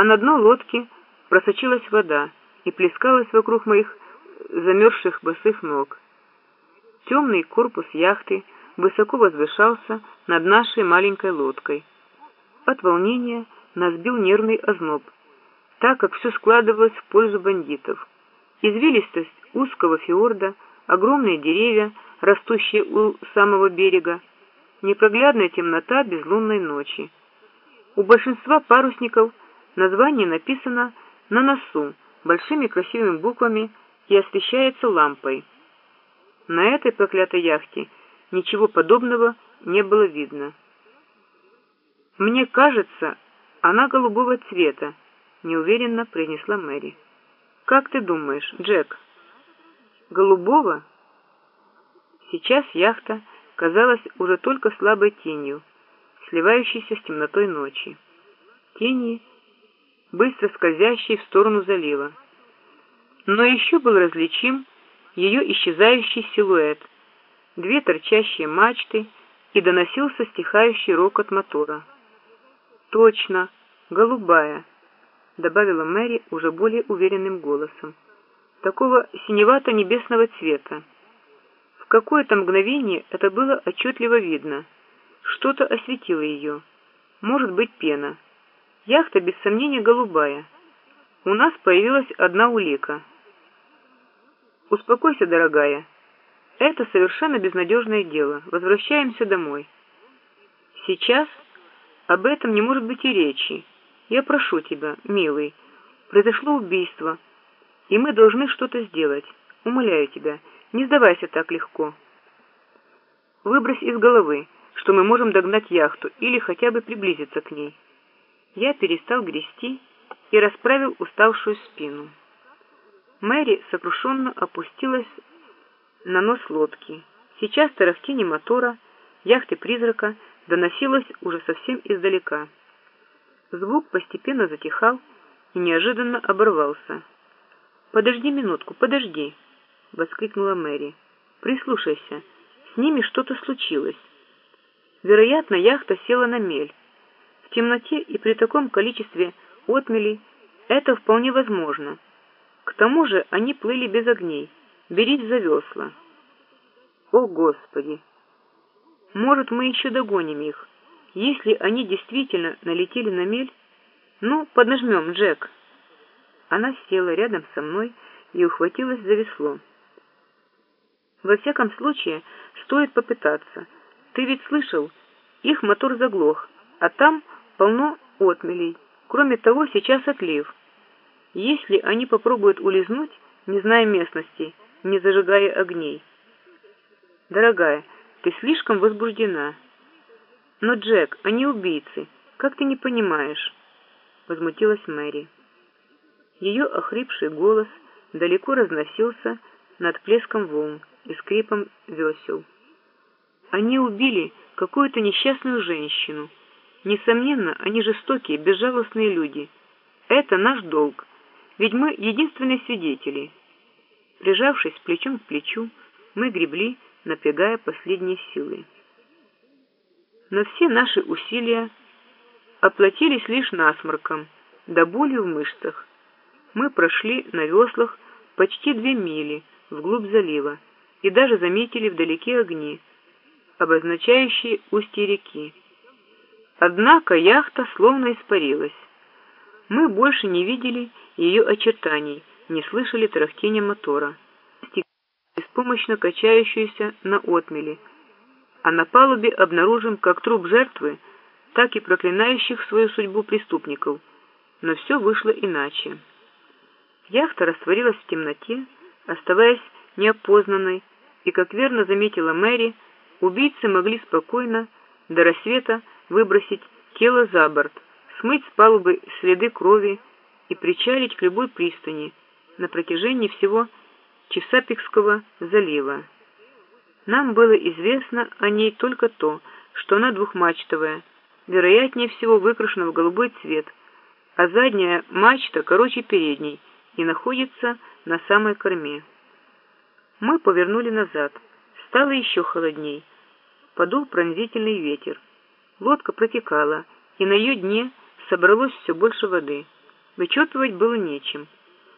а на дно лодки просочилась вода и плескалась вокруг моих замерзших босых ног. Темный корпус яхты высоко возвышался над нашей маленькой лодкой. От волнения нас бил нервный озноб, так как все складывалось в пользу бандитов. Извилистость узкого фьорда, огромные деревья, растущие у самого берега, непроглядная темнота безлунной ночи. У большинства парусников название написано на носу большими красивыми буквами и освещается лампой. На этой проклятой яхте ничего подобного не было видно. «Мне кажется, она голубого цвета», — неуверенно произнесла Мэри. «Как ты думаешь, Джек?» «Голубого?» Сейчас яхта казалась уже только слабой тенью, сливающейся с темнотой ночи. Тени, быстро скользящие в сторону залива. Но еще был различим ее исчезающий силуэт, две торчащие мачты и доносился стихающий рокот мотора. «Точно, голубая», — добавила Мэри уже более уверенным голосом, такого синевато-небесного цвета. В какое-то мгновение это было отчетливо видно. Что-то осветило ее. Может быть, пена. Яхта, без сомнения, голубая. У нас появилась одна улика — «Успокойся, дорогая. Это совершенно безнадежное дело. Возвращаемся домой». «Сейчас об этом не может быть и речи. Я прошу тебя, милый, произошло убийство, и мы должны что-то сделать. Умоляю тебя, не сдавайся так легко. Выбрось из головы, что мы можем догнать яхту или хотя бы приблизиться к ней». Я перестал грести и расправил уставшую спину. Мэри сокрушенно опустилась на нос лодки. Сейчас тарахтение мотора, яхты-призрака доносилось уже совсем издалека. Звук постепенно затихал и неожиданно оборвался. «Подожди минутку, подожди!» — воскликнула Мэри. «Прислушайся, с ними что-то случилось. Вероятно, яхта села на мель. В темноте и при таком количестве отмелей это вполне возможно». К тому же они плыли без огней. Берись за весла. О, Господи! Может, мы еще догоним их. Если они действительно налетели на мель, ну, поднажмем, Джек. Она села рядом со мной и ухватилась за весло. Во всяком случае, стоит попытаться. Ты ведь слышал, их мотор заглох, а там полно отмелей. Кроме того, сейчас отлив. Если они попробуют улизнуть, не зная местности, не зажигая огней. Дорогая, ты слишком возбуждена. Но, Джек, они убийцы. Как ты не понимаешь? Возмутилась Мэри. Ее охрипший голос далеко разносился над плеском волн и скрипом весел. Они убили какую-то несчастную женщину. Несомненно, они жестокие, безжалостные люди. Это наш долг. Ведь мы единственные свидетели. Прижавшись плечом к плечу, мы гребли, напрягая последние силы. Но все наши усилия оплатились лишь насморком, да болью в мышцах. Мы прошли на веслах почти две мили вглубь залива и даже заметили вдалеке огни, обозначающие устье реки. Однако яхта словно испарилась. Мы больше не видели ее очертаний, не слышали тарахтения мотора, беспомощно качающуюся на отмели, а на палубе обнаружим как труп жертвы, так и проклинающих свою судьбу преступников. Но все вышло иначе. Яхта растворилась в темноте, оставаясь неопознанной, и, как верно заметила Мэри, убийцы могли спокойно до рассвета выбросить тело за борт, смыть с палубы следы крови и причалить к любой пристани на протяжении всего Чесапикского залива. Нам было известно о ней только то, что она двухмачтовая, вероятнее всего выкрашена в голубой цвет, а задняя мачта короче передней и находится на самой корме. Мы повернули назад. Стало еще холодней. Подул пронзительный ветер. Лодка протекала, и на ее дне собралось все больше воды. Вычерпывать было нечем.